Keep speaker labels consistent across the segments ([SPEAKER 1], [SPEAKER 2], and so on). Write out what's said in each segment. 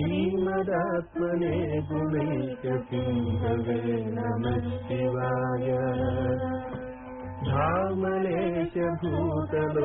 [SPEAKER 1] श्रीमदात्मने गुणैकसिंहवे नमः शिवाय धामने च भूतलोकबन्धवे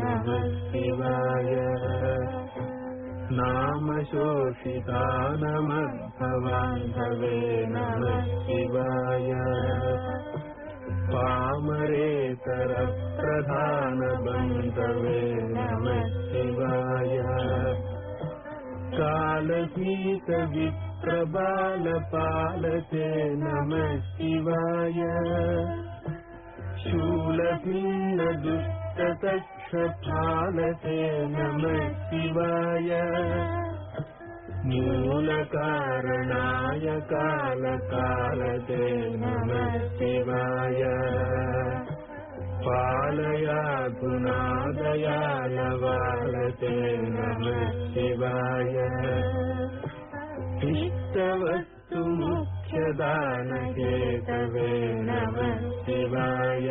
[SPEAKER 1] नमः शिवाय नामशोषितानमद्भवान्धवे नमः शिवाय पामरेतरप्रधानबन्धवे नमः कालभीतविप्रबालपालते नमः शिवाय शूलभिन्नदुष्टतक्षपालते नमः शिवाय मूलकारणाय कालकालते नमः शिवाय पालयाधुनादयालवालते नमः शिवाय इष्टवस्तु मुख्यदानकेतवे नमः शिवाय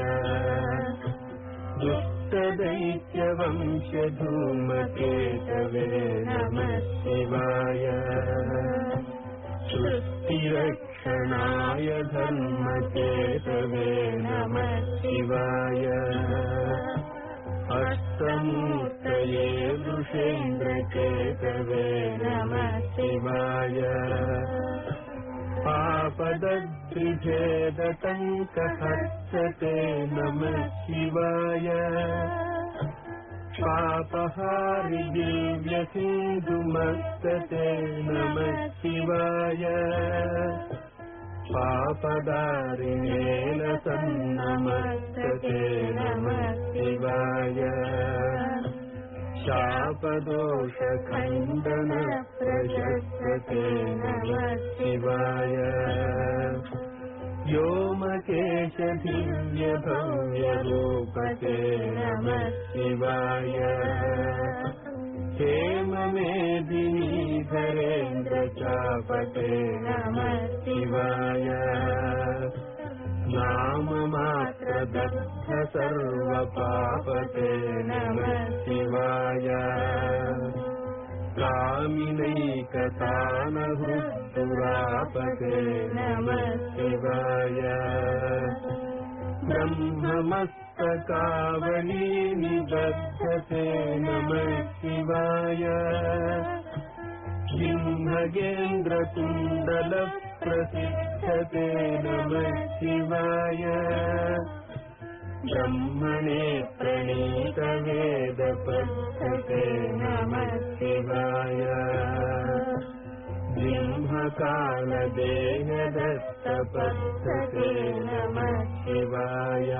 [SPEAKER 1] दुष्टदैत्यवंशधूमकेतवे नमः शिवाय। पापहारि दिव्यसिन्धुमस्तते नमः शिवाय। पापदारिणेन सन्नमस्तते नमः शिवाय। शापदोषखण्डन नमः शिवाय व्योमकेशदिव्यभव्यरूपते नमः शिवाय हेममेदिनीधरेन्द्रचापते नमः शिवाय नाममात्रदग्ध सर्वपापते नमः शिवाय कामिनैकतानहृद्दुरापते नमः शिवाय ब्रह्ममस्तकावली निबद्धते नमः शिवाय सिंहगेन्द्रकुण्डलप्रसिद्धते नमः शिवाय ब्रह्मणे प्रणीतवेदपद्धते नमः शिवाय ब्रह्मकालदेहदत्तपद्धते नमः शिवाय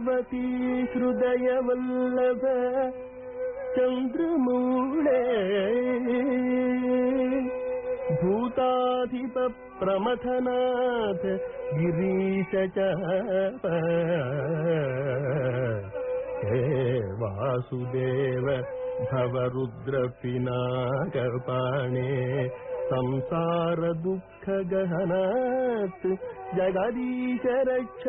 [SPEAKER 1] पार्वती हृदयवल्लभ चन्द्रमूले भूताधिप प्रमथनाथ गिरीश च हे वासुदेव भवरुद्रपिनाकपाणे संसार दुःख गहनात् जगदीश रक्ष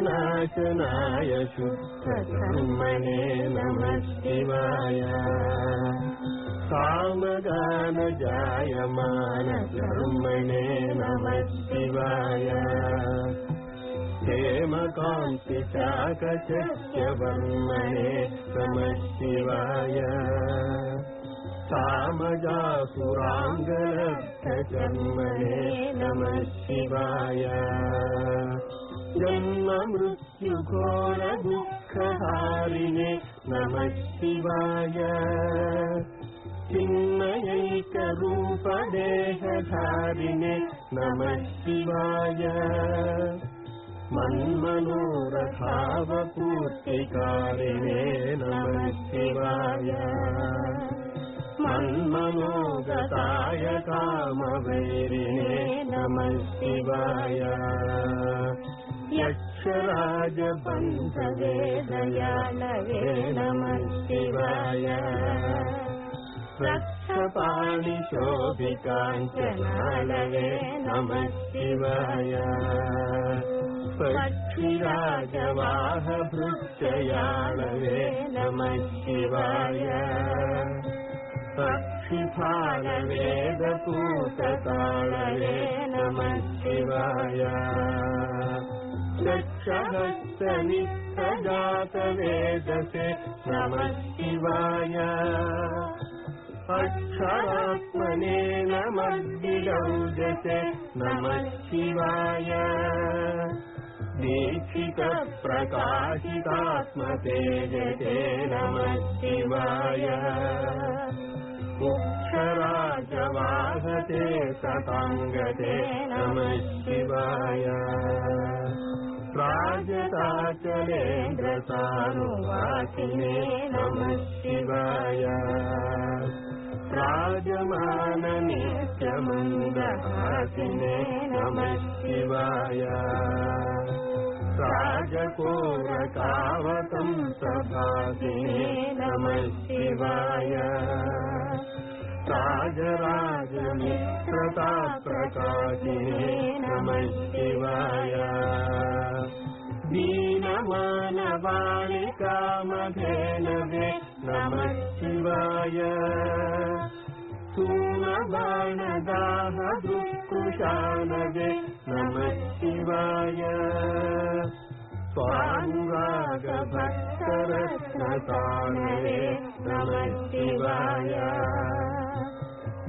[SPEAKER 1] కామనాశనాయ శుద్ధకర్మణే నమ శివాయ కామగానజాయమాన కర్మణే నమ శివాయ शिवाय हेमकान्तिशाकचत्यवर्मणे नमः शिवाय सामजासुराङ्गलब्धकर्मणे नमः शिवाय जन्म मृत्युघोर दुःखहारिणे नमः शिवाय चिन्मयैकरूपदेहधारिणे नमः शिवाय मन्मनोरथावपूर्तिकारिणे नमः शिवाय मन्मनोगताय कामवैरिणे नमः शिवाय दयालवे नमः शिवाय रक्षपाणिशोभिकाञ्चनालवे नमः शिवाय पक्षिराजवाहभृत्ययाळवे नमः शिवाय पक्षिफालवेदपूतताळवे नमः शिवाय दक्षहस्तनिष्ठजातवेदसे नमः शिवाय अक्षरात्मने नमद्गिरौजसे नमः शिवाय दीक्षितप्रकाशितात्मतेजसे नमः शिवाय उक्षराजवाहते सताङ्गते नमः शिवाय प्राजताचलेन्द्रसानुवासिने नमः शिवाय राजमाननित्यमन्दहासिने नमः शिवाय राजकोरकावतं सभासिने नमः शिवाय। राजराजमित्रताप्रकाशिने नमः शिवाय। दीनमानबालिकामधेनवे नमः शिवाय। सूनबाणदाहदुःकृशानवे नमः शिवाय स्वानुरागभक्तरत्नतानवे नमः शिवाय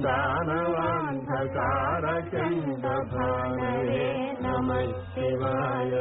[SPEAKER 1] दानवान्धकारचण्डभानवे नमः शिवाय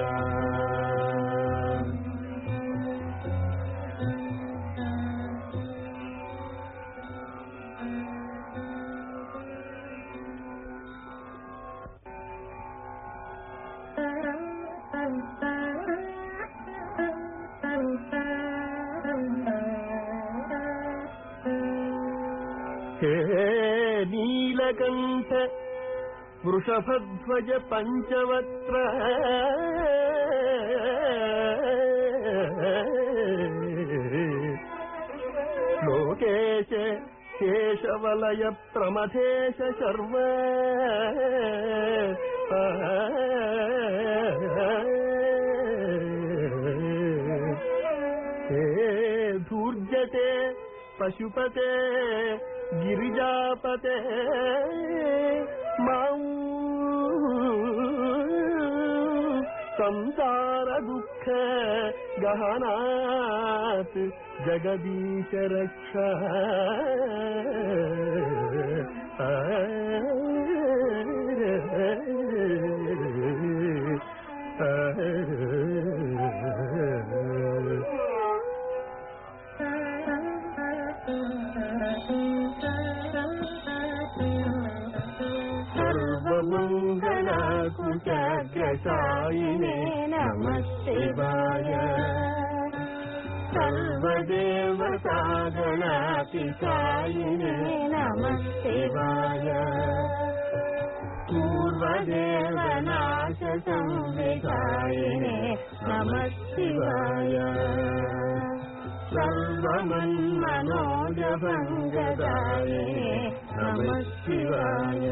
[SPEAKER 1] వృషభధ్వజ పంచవత్ర. లోకేశ కేశవలయ ప్రమథేశ శర్వ. ధూర్జతే పశుపతే గిరిజాపతే. మా సంసార దుఃఖ గహనాత్ జగదీశ రక్ష ఆ जगदीश रक्ष सर्वमङ्गलाकुचाग्रसायिने नमः शिवाय सर्वदेवतागणातिसायिने नमः शिवाय पूर्वदेवनाशसंविधायिने नमः शिवाय सर्वमन्मनोजभङ्गदायिने नमः शिवाय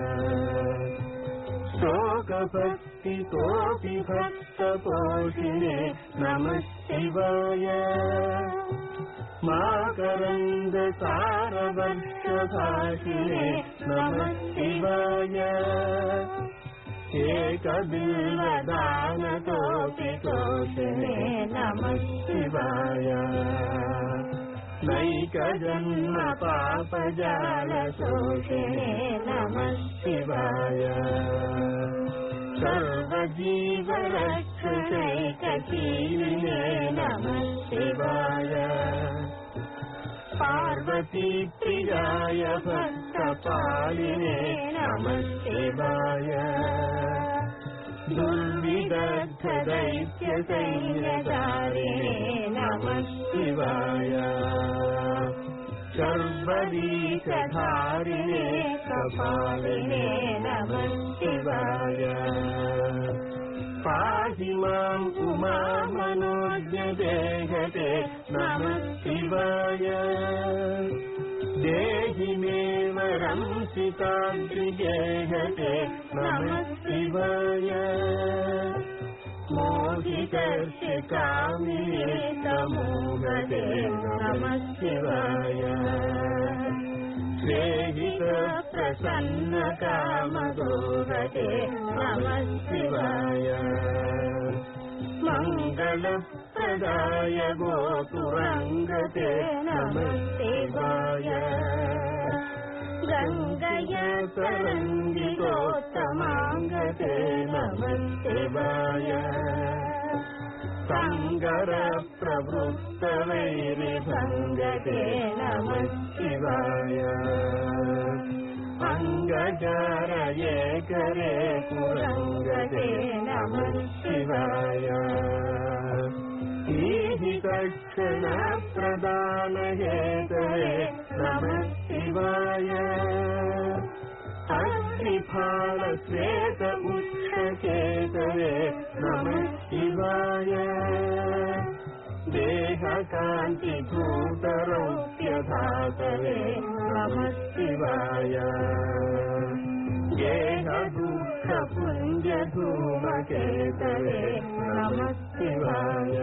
[SPEAKER 1] शोकभक्तितोऽपि भक्तपोषिणे नमः शिवाय। माकरन्दसारवर्षभाषिणे नमः शिवाय। एकबिल्वदानतोऽपि तोषिणे नमः शिवाय नैकजन्म पापजालशोषिणे नमः शिवाय सर्वजीवरक्षुषैकशीलिने नमः शिवाय पार्वती प्रियाय भक्तपालिने नमः शिवाय दुर्विदग्धदैत्यसैन्यधारिणे नमः शिवाय सर्वदीशधारिणे कपालिने नमः शिवाय पाहि माम् उमा मनोज्ञदेहते नमः शिवाय देहि मे वरं सिताद्रिगेहते नमः शिवाय मोहितस्य कामिने समूहते नमः शिवाय श्रेहित प्रसन्न कामदोहते नमः शिवाय मङ्गलप्रदाय गोपुरङ्गते नमः शिवाय गङ्गय तरङ्गितोत्तमाङ्गते नमः शिवाय सङ्गरप्रवृत्तवैरिभङ्गते नमः शिवाय अङ्गजारये करे पुरङ्गते शिवाय ईहितक्षणप्रदानहेतवे नमः शिवाय अग्निफालश्वेत उक्षकेतवे नमः शिवाय देहकान्तिभूतरौप्यधातवे नमः शिवाय गेहदुःखपुञ्जधूमकेतवे नमः शिवाय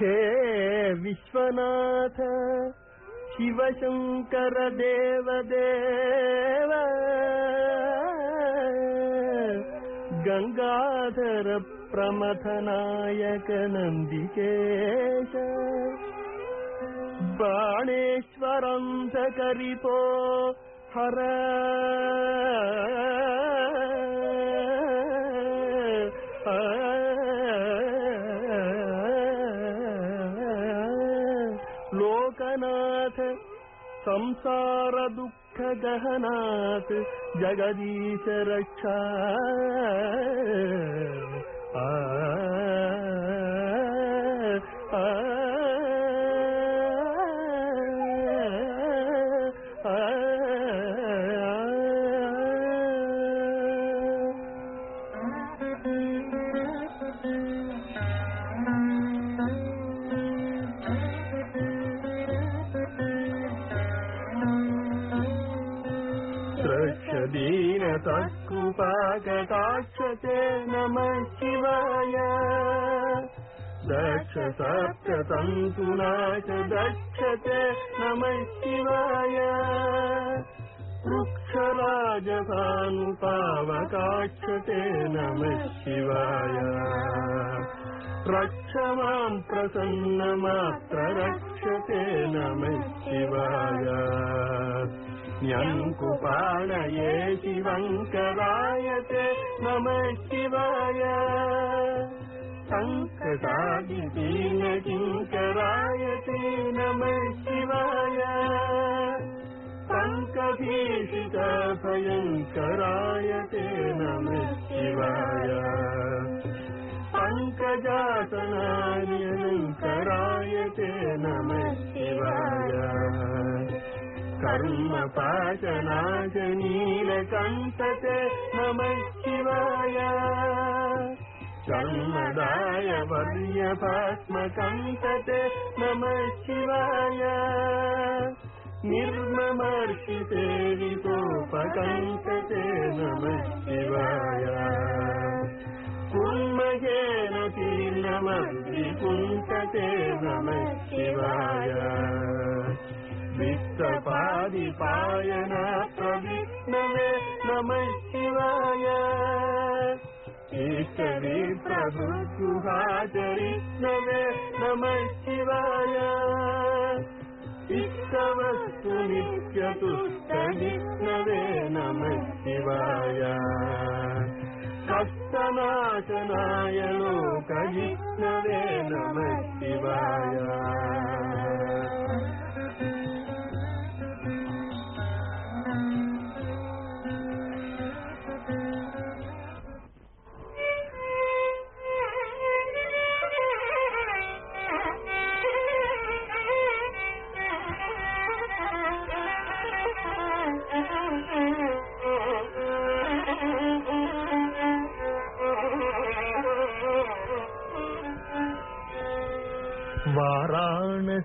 [SPEAKER 2] हे विश्वनाथ शिवशङ्कर देवदेव गङ्गाधर प्रमथनायक नन्दिकेश बाणेश्वरन्धकरिपो हर लोकनाथ संसार दुख गहनाथ जगदीश रक्षा। दीनतत्कृपाकटाक्षते नमः शिवाय। दक्ष सप्ततन्तुनाच दक्षते नमः शिवाय। वृक्षराजसानुपावकाक्षते नमः शिवाय। रक्ष माम् प्रसन्नमात्र रक्षते नमः शिवाय न्यङ्कुपाणये शिवङ्करायते नमः शिवाय। सङ्कटादिदीनकिङ्करायते नमः शिवाय। पङ्कभीषितभयङ्करायते नमः शिवाय। पङ्कजासनार्यङ्करायते नमः शिवाय కర్మ పాశనాశనీల కంటతే నమ శివాయ. కర్మదాయ వర్యభాస్మకంతతే నమ శివాయ. నిర్మమర్షితే వికోపకంతతే నమ శివాయ. కుర్మయేన తీర్ణమద్రిపుంతతే నమ శివాయ. इष्टपादिपायन प्रविष्णवे नमः शिवाय ईश्वरी प्रभुसुहाचरिष्णवे नमः शिवाय इष्टवस्तु नित्यतुष्टविष्णवे नमः शिवाय कष्टनाशनाय लोकविष्णवे नमः शिवाय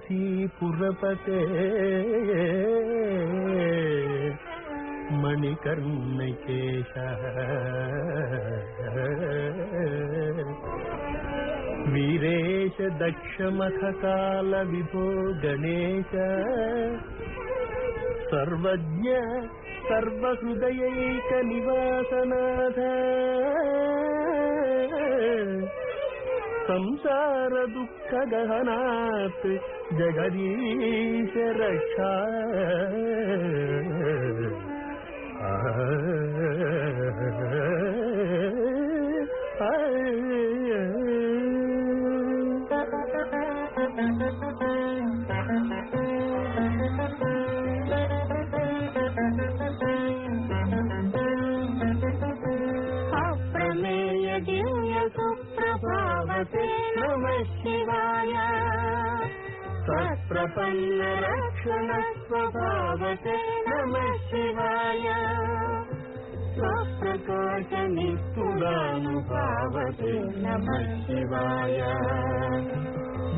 [SPEAKER 2] वाराणसीपुरपते मणिकर्णकेशः वीरेश दक्षमखकालविभो गणेश सर्वज्ञ सर्वहृदयैकनिवासनाथ ಸಂಸಾರ
[SPEAKER 1] ದುಃಖ ಗಹನಾತ್ ಜಗದೀಶ ರಕ್ಷಾ ಆ सत्प्रपन्न रक्षण स्वभावते नमः शिवाय स्वप्रकाश निस्तुदानुभावते नमः शिवाय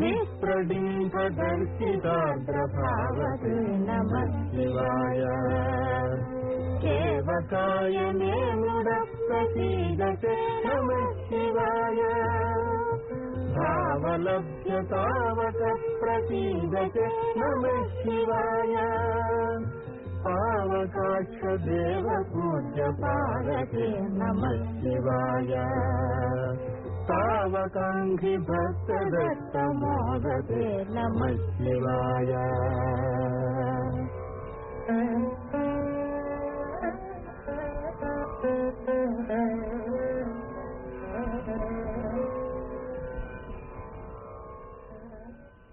[SPEAKER 1] विप्रडिम्बदर्शितार्द्रभावते नमः शिवाय सेवकाय मे मुडप्रसीदते नमः शिवाय भावलभ्यतावक प्रसीदते नमः शिवाय। पावकाक्षदेव पूज्य पादते नमः शिवाय। तावकाङ्घि भक्तदत्तमोदते नमः शिवाय